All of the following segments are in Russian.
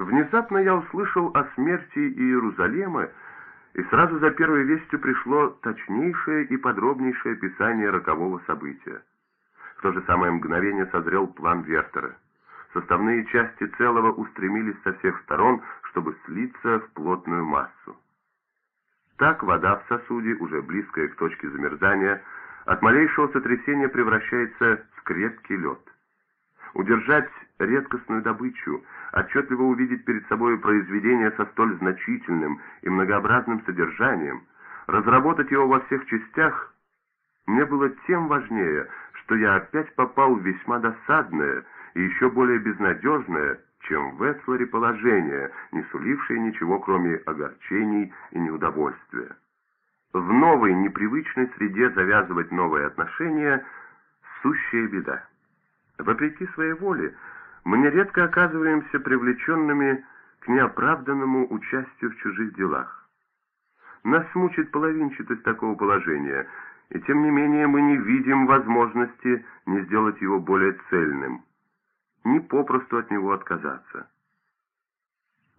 Внезапно я услышал о смерти Иерусалима, и сразу за первой вестью пришло точнейшее и подробнейшее описание рокового события. В то же самое мгновение созрел план Вертера. Составные части целого устремились со всех сторон, чтобы слиться в плотную массу. Так вода в сосуде, уже близкая к точке замерзания, от малейшего сотрясения превращается в крепкий лед. Удержать редкостную добычу, отчетливо увидеть перед собой произведение со столь значительным и многообразным содержанием, разработать его во всех частях, мне было тем важнее, что я опять попал в весьма досадное и еще более безнадежное, чем в Эцлере положение, не сулившее ничего, кроме огорчений и неудовольствия. В новой, непривычной среде завязывать новые отношения – сущая беда. Вопреки своей воле, мы нередко оказываемся привлеченными к неоправданному участию в чужих делах. Нас мучит половинчатость такого положения, и тем не менее мы не видим возможности не сделать его более цельным, не попросту от него отказаться.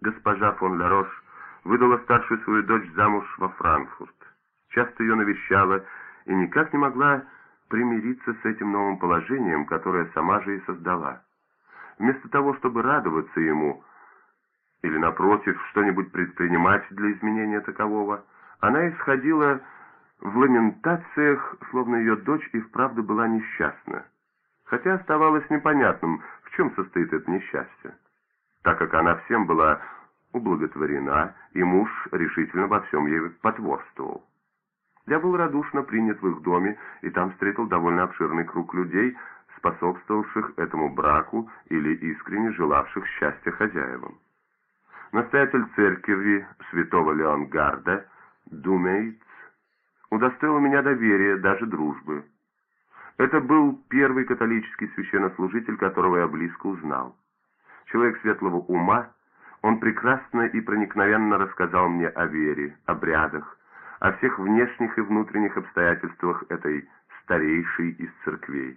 Госпожа фон Ларош выдала старшую свою дочь замуж во Франкфурт, часто ее навещала и никак не могла примириться с этим новым положением, которое сама же и создала. Вместо того, чтобы радоваться ему, или, напротив, что-нибудь предпринимать для изменения такового, она исходила в ламентациях, словно ее дочь и вправду была несчастна. Хотя оставалось непонятным, в чем состоит это несчастье. Так как она всем была ублаготворена, и муж решительно во всем ей потворствовал. Я был радушно принят в их доме, и там встретил довольно обширный круг людей, способствовавших этому браку или искренне желавших счастья хозяевам. Настоятель церкви святого Леонгарда, Думейц, удостоил меня доверия, даже дружбы. Это был первый католический священнослужитель, которого я близко узнал. Человек светлого ума, он прекрасно и проникновенно рассказал мне о вере, обрядах, о всех внешних и внутренних обстоятельствах этой старейшей из церквей.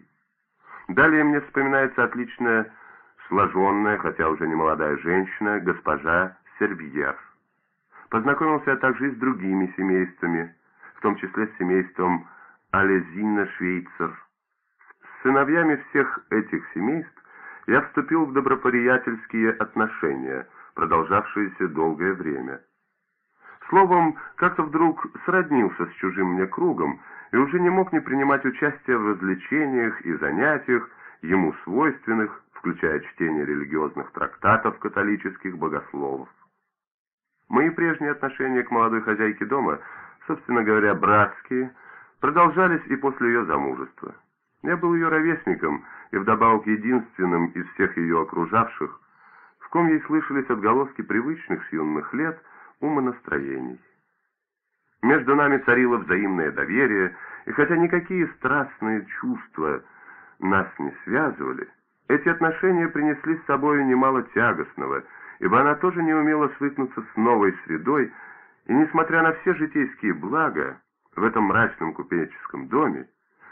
Далее мне вспоминается отлично сложенная, хотя уже не молодая женщина, госпожа Сервьер. Познакомился я также и с другими семействами, в том числе с семейством Алезина Швейцер. С сыновьями всех этих семейств я вступил в доброприятельские отношения, продолжавшиеся долгое время. Словом, как-то вдруг сроднился с чужим мне кругом и уже не мог не принимать участие в развлечениях и занятиях, ему свойственных, включая чтение религиозных трактатов католических богословов. Мои прежние отношения к молодой хозяйке дома, собственно говоря, братские, продолжались и после ее замужества. Я был ее ровесником и вдобавок единственным из всех ее окружавших, в ком ей слышались отголоски привычных с юных лет – умонастроений. Между нами царило взаимное доверие, и хотя никакие страстные чувства нас не связывали, эти отношения принесли с собой немало тягостного, ибо она тоже не умела свыкнуться с новой средой, и, несмотря на все житейские блага, в этом мрачном купеческом доме,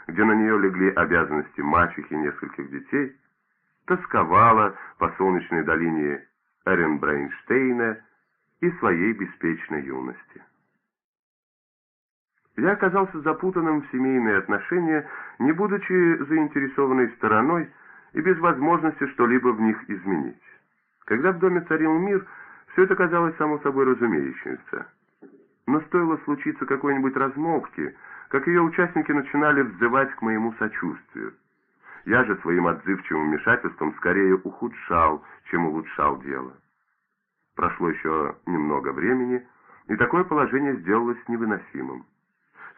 где на нее легли обязанности мачехи нескольких детей, тосковала по солнечной долине Эренбрейнштейна и своей беспечной юности. Я оказался запутанным в семейные отношения, не будучи заинтересованной стороной и без возможности что-либо в них изменить. Когда в доме царил мир, все это казалось само собой разумеющимся. Но стоило случиться какой-нибудь размолвки, как ее участники начинали взывать к моему сочувствию. Я же своим отзывчивым вмешательством скорее ухудшал, чем улучшал дело. Прошло еще немного времени, и такое положение сделалось невыносимым.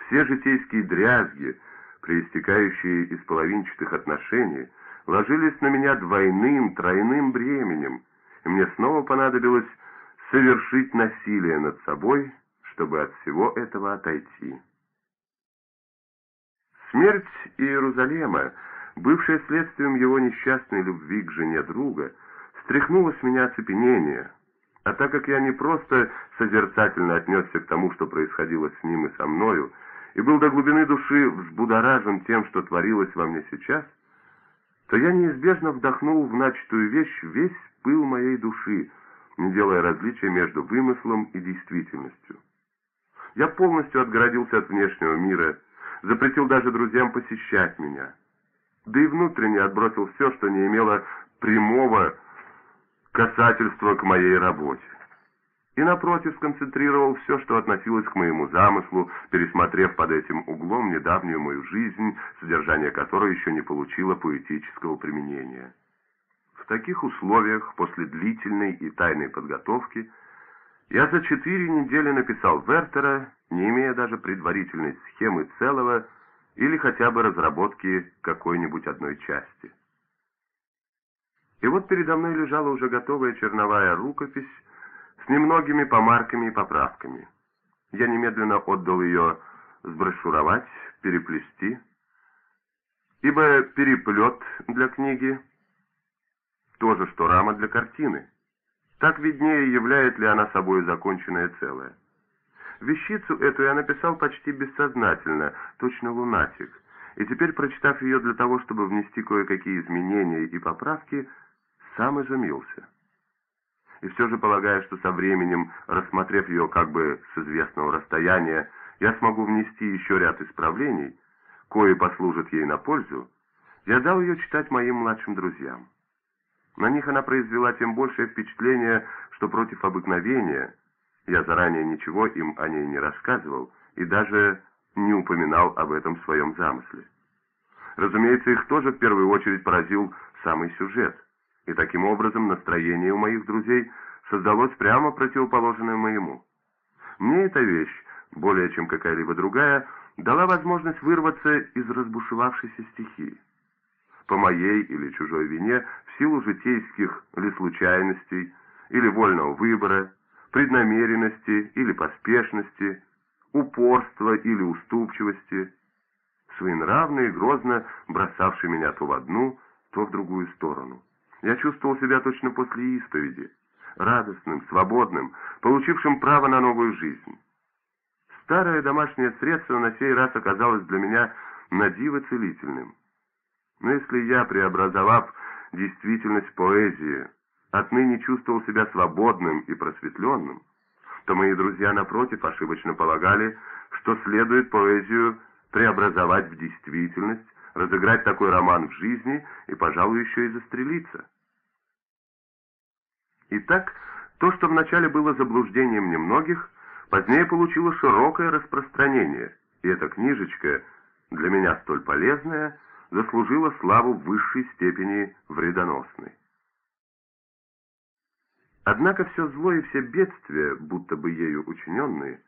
Все житейские дрязги, проистекающие из половинчатых отношений, ложились на меня двойным, тройным бременем, и мне снова понадобилось совершить насилие над собой, чтобы от всего этого отойти. Смерть Иерусалима, бывшая следствием его несчастной любви к жене друга, стряхнула с меня оцепенение, а так как я не просто созерцательно отнесся к тому, что происходило с ним и со мною, и был до глубины души взбудоражен тем, что творилось во мне сейчас, то я неизбежно вдохнул в начатую вещь весь пыл моей души, не делая различия между вымыслом и действительностью. Я полностью отгородился от внешнего мира, запретил даже друзьям посещать меня, да и внутренне отбросил все, что не имело прямого касательства к моей работе. И напротив сконцентрировал все, что относилось к моему замыслу, пересмотрев под этим углом недавнюю мою жизнь, содержание которой еще не получило поэтического применения. В таких условиях, после длительной и тайной подготовки, я за четыре недели написал Вертера, не имея даже предварительной схемы целого или хотя бы разработки какой-нибудь одной части. И вот передо мной лежала уже готовая черновая рукопись с немногими помарками и поправками. Я немедленно отдал ее сброшуровать, переплести, ибо переплет для книги то же, что рама для картины. Так виднее, являет ли она собой законченное целое. Вещицу эту я написал почти бессознательно, точно лунатик, и теперь, прочитав ее для того, чтобы внести кое-какие изменения и поправки, сам изумился. И все же, полагая, что со временем, рассмотрев ее как бы с известного расстояния, я смогу внести еще ряд исправлений, кое послужат ей на пользу, я дал ее читать моим младшим друзьям. На них она произвела тем большее впечатление, что против обыкновения я заранее ничего им о ней не рассказывал и даже не упоминал об этом своем замысле. Разумеется, их тоже в первую очередь поразил самый сюжет, и таким образом настроение у моих друзей создалось прямо противоположное моему. Мне эта вещь, более чем какая-либо другая, дала возможность вырваться из разбушевавшейся стихии по моей или чужой вине, в силу житейских или случайностей, или вольного выбора, преднамеренности или поспешности, упорства или уступчивости, своенравно и грозно бросавший меня то в одну, то в другую сторону. Я чувствовал себя точно после исповеди, радостным, свободным, получившим право на новую жизнь. Старое домашнее средство на сей раз оказалось для меня надиво целительным. Но если я, преобразовав действительность поэзии, отныне чувствовал себя свободным и просветленным, то мои друзья, напротив, ошибочно полагали, что следует поэзию преобразовать в действительность, разыграть такой роман в жизни и, пожалуй, еще и застрелиться. Итак, то, что вначале было заблуждением немногих, позднее получило широкое распространение, и эта книжечка, для меня столь полезная, заслужила славу высшей степени вредоносной. Однако все зло и все бедствия, будто бы ею учиненные,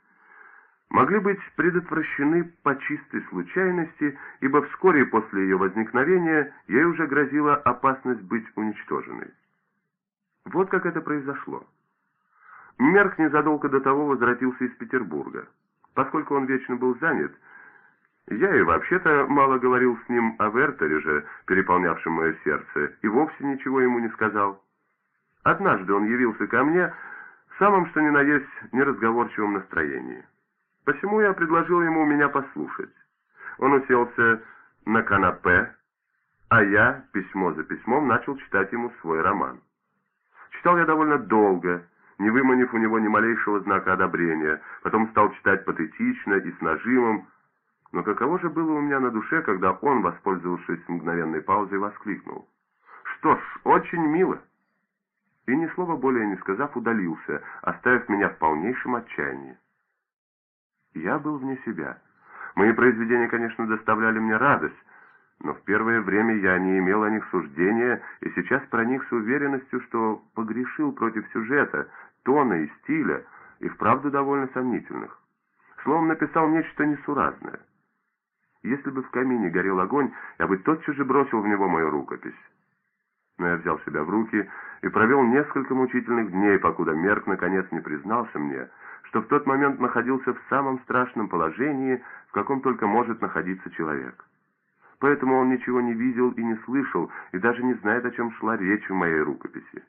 могли быть предотвращены по чистой случайности, ибо вскоре после ее возникновения ей уже грозила опасность быть уничтоженной. Вот как это произошло. Мерк незадолго до того возвратился из Петербурга. Поскольку он вечно был занят, я и вообще-то мало говорил с ним о Вертере же, переполнявшем мое сердце, и вовсе ничего ему не сказал. Однажды он явился ко мне в самом что ни на есть неразговорчивом настроении. Посему я предложил ему меня послушать. Он уселся на канапе, а я, письмо за письмом, начал читать ему свой роман. Читал я довольно долго, не выманив у него ни малейшего знака одобрения, потом стал читать патетично и с нажимом, но каково же было у меня на душе, когда он, воспользовавшись мгновенной паузой, воскликнул. «Что ж, очень мило!» И ни слова более не сказав, удалился, оставив меня в полнейшем отчаянии. Я был вне себя. Мои произведения, конечно, доставляли мне радость, но в первое время я не имел о них суждения, и сейчас проник с уверенностью, что погрешил против сюжета, тона и стиля, и вправду довольно сомнительных. Словом, написал нечто несуразное. Если бы в камине горел огонь, я бы тотчас же бросил в него мою рукопись. Но я взял себя в руки и провел несколько мучительных дней, покуда Мерк наконец не признался мне, что в тот момент находился в самом страшном положении, в каком только может находиться человек. Поэтому он ничего не видел и не слышал, и даже не знает, о чем шла речь в моей рукописи.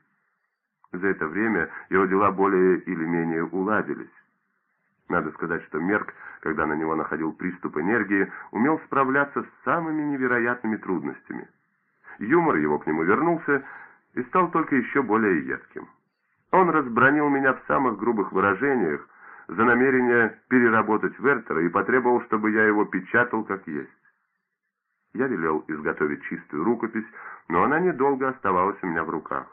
За это время его дела более или менее уладились. Надо сказать, что Мерк, когда на него находил приступ энергии, умел справляться с самыми невероятными трудностями. Юмор его к нему вернулся и стал только еще более едким. Он разбронил меня в самых грубых выражениях за намерение переработать Вертера и потребовал, чтобы я его печатал как есть. Я велел изготовить чистую рукопись, но она недолго оставалась у меня в руках.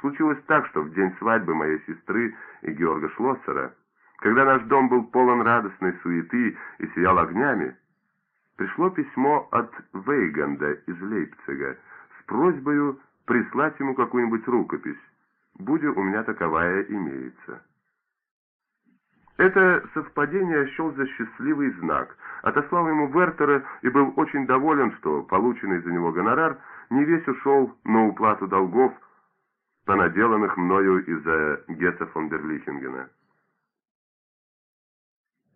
Случилось так, что в день свадьбы моей сестры и Георга Шлоссера, когда наш дом был полон радостной суеты и сиял огнями, пришло письмо от Вейганда из Лейпцига с просьбой прислать ему какую-нибудь рукопись, будь у меня таковая имеется. Это совпадение счел за счастливый знак, отослал ему Вертера и был очень доволен, что полученный за него гонорар не весь ушел на уплату долгов, понаделанных мною из-за Гетта фон дер Лихингена.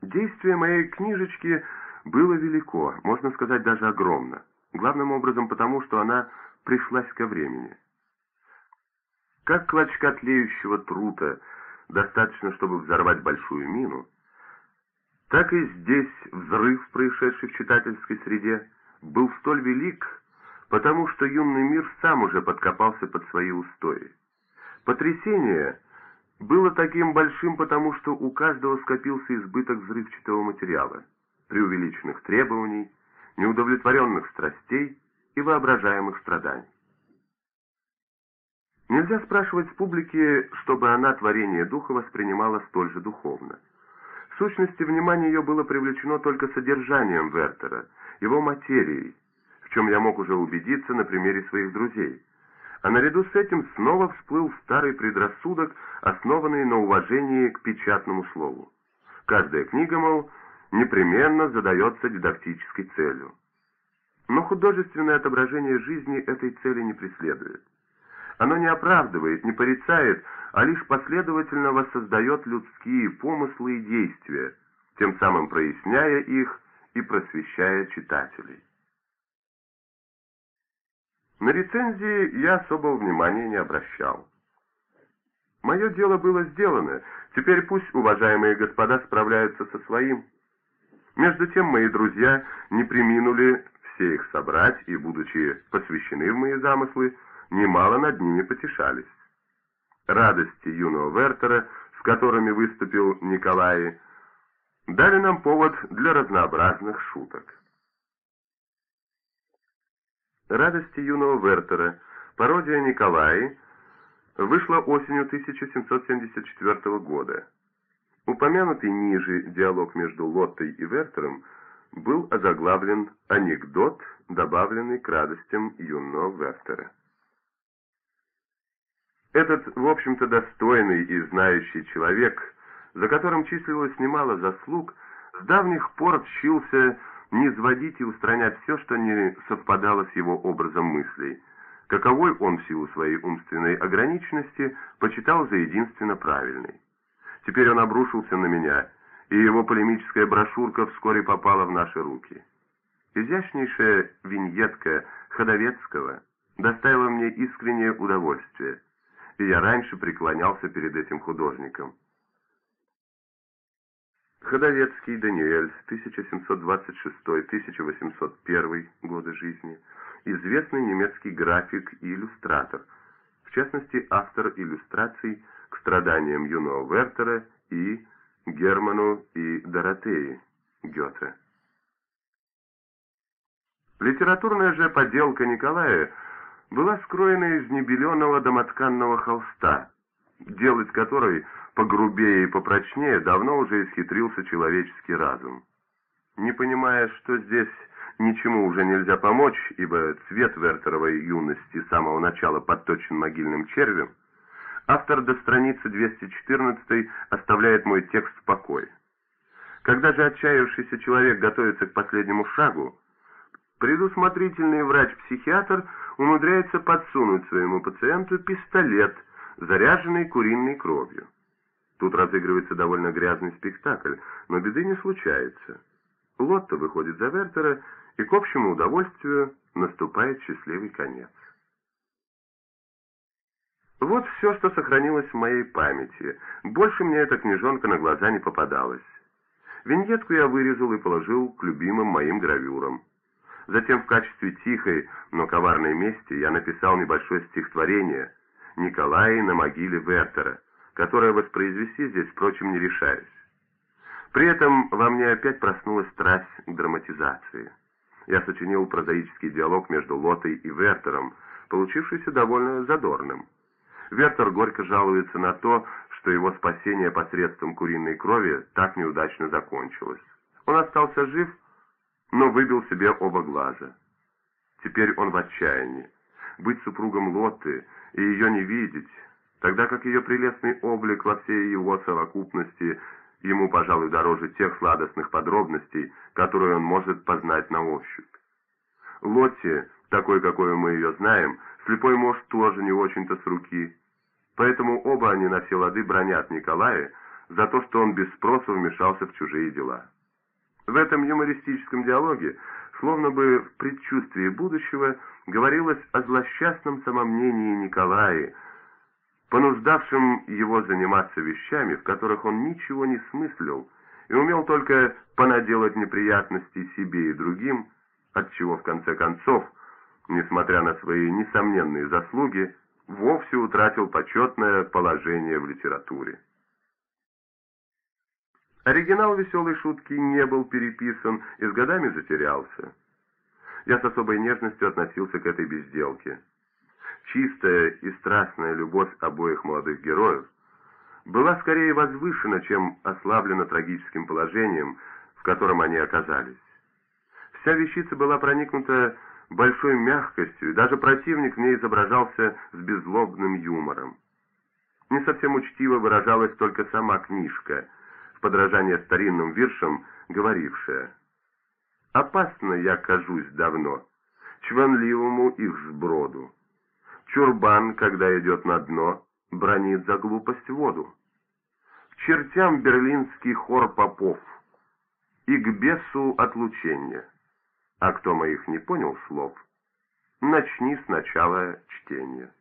Действие моей книжечки было велико, можно сказать, даже огромно. Главным образом потому, что она пришлась ко времени. Как клочка тлеющего трута достаточно, чтобы взорвать большую мину, так и здесь взрыв, происшедший в читательской среде, был столь велик, потому что юный мир сам уже подкопался под свои устои. Потрясение было таким большим, потому что у каждого скопился избыток взрывчатого материала, преувеличенных требований, неудовлетворенных страстей и воображаемых страданий. Нельзя спрашивать с публики, чтобы она творение духа воспринимала столь же духовно. В сущности, внимание ее было привлечено только содержанием Вертера, его материей, в чем я мог уже убедиться на примере своих друзей. А наряду с этим снова всплыл старый предрассудок, основанный на уважении к печатному слову. Каждая книга, мол, непременно задается дидактической целью. Но художественное отображение жизни этой цели не преследует. Оно не оправдывает, не порицает, а лишь последовательно воссоздает людские помыслы и действия, тем самым проясняя их и просвещая читателей. На рецензии я особого внимания не обращал. Мое дело было сделано, теперь пусть уважаемые господа справляются со своим. Между тем мои друзья не приминули все их собрать и, будучи посвящены в мои замыслы, немало над ними потешались. Радости юного Вертера, с которыми выступил Николай, дали нам повод для разнообразных шуток. «Радости юного Вертера», пародия Николая, вышла осенью 1774 года. Упомянутый ниже диалог между Лоттой и Вертером был озаглавлен «Анекдот, добавленный к радостям юного Вертера». Этот, в общем-то, достойный и знающий человек, за которым числилось немало заслуг, с давних пор тщился не изводить и устранять все, что не совпадало с его образом мыслей, каковой он в силу своей умственной ограниченности почитал за единственно правильный. Теперь он обрушился на меня, и его полемическая брошюрка вскоре попала в наши руки. Изящнейшая виньетка Ходовецкого доставила мне искреннее удовольствие – и я раньше преклонялся перед этим художником. Ходовецкий Даниэль, 1726-1801 годы жизни, известный немецкий график и иллюстратор, в частности, автор иллюстраций к страданиям юного Вертера и Герману и Доротеи Гёте. Литературная же поделка Николая – была скроена из небеленого домотканного холста, делать который погрубее и попрочнее давно уже исхитрился человеческий разум. Не понимая, что здесь ничему уже нельзя помочь, ибо цвет Вертеровой юности с самого начала подточен могильным червем, автор до страницы 214 оставляет мой текст в покое. Когда же отчаявшийся человек готовится к последнему шагу, предусмотрительный врач-психиатр – умудряется подсунуть своему пациенту пистолет, заряженный куриной кровью. Тут разыгрывается довольно грязный спектакль, но беды не случается. Лотто выходит за Вертера, и к общему удовольствию наступает счастливый конец. Вот все, что сохранилось в моей памяти. Больше мне эта книжонка на глаза не попадалась. Виньетку я вырезал и положил к любимым моим гравюрам. Затем в качестве тихой, но коварной мести я написал небольшое стихотворение, Николае на могиле Вертера, которое воспроизвести здесь, впрочем, не решаюсь. При этом во мне опять проснулась страсть к драматизации. Я сочинил прозаический диалог между Лотой и Вертером, получившийся довольно задорным. Вертер горько жалуется на то, что его спасение посредством куриной крови так неудачно закончилось. Он остался жив, но выбил себе оба глаза. Теперь он в отчаянии. Быть супругом Лотты и ее не видеть, тогда как ее прелестный облик во всей его совокупности ему, пожалуй, дороже тех сладостных подробностей, которые он может познать на ощупь. Лотте, такой, какой мы ее знаем, слепой муж тоже не очень-то с руки, поэтому оба они на все лады бронят Николая за то, что он без спроса вмешался в чужие дела. В этом юмористическом диалоге, словно бы в предчувствии будущего, говорилось о злосчастном самомнении Николая, понуждавшем его заниматься вещами, в которых он ничего не смыслил и умел только понаделать неприятностей себе и другим, отчего в конце концов, несмотря на свои несомненные заслуги, вовсе утратил почетное положение в литературе. Оригинал веселой шутки не был переписан и с годами затерялся. Я с особой нежностью относился к этой безделке. Чистая и страстная любовь обоих молодых героев была скорее возвышена, чем ослаблена трагическим положением, в котором они оказались. Вся вещица была проникнута большой мягкостью, и даже противник в ней изображался с беззлобным юмором. Не совсем учтиво выражалась только сама книжка — подражание старинным виршам, говорившая «Опасно я кажусь давно, чванливому их сброду. Чурбан, когда идет на дно, бронит за глупость воду. К чертям берлинский хор попов и к бесу отлучения. А кто моих не понял слов, начни сначала чтение».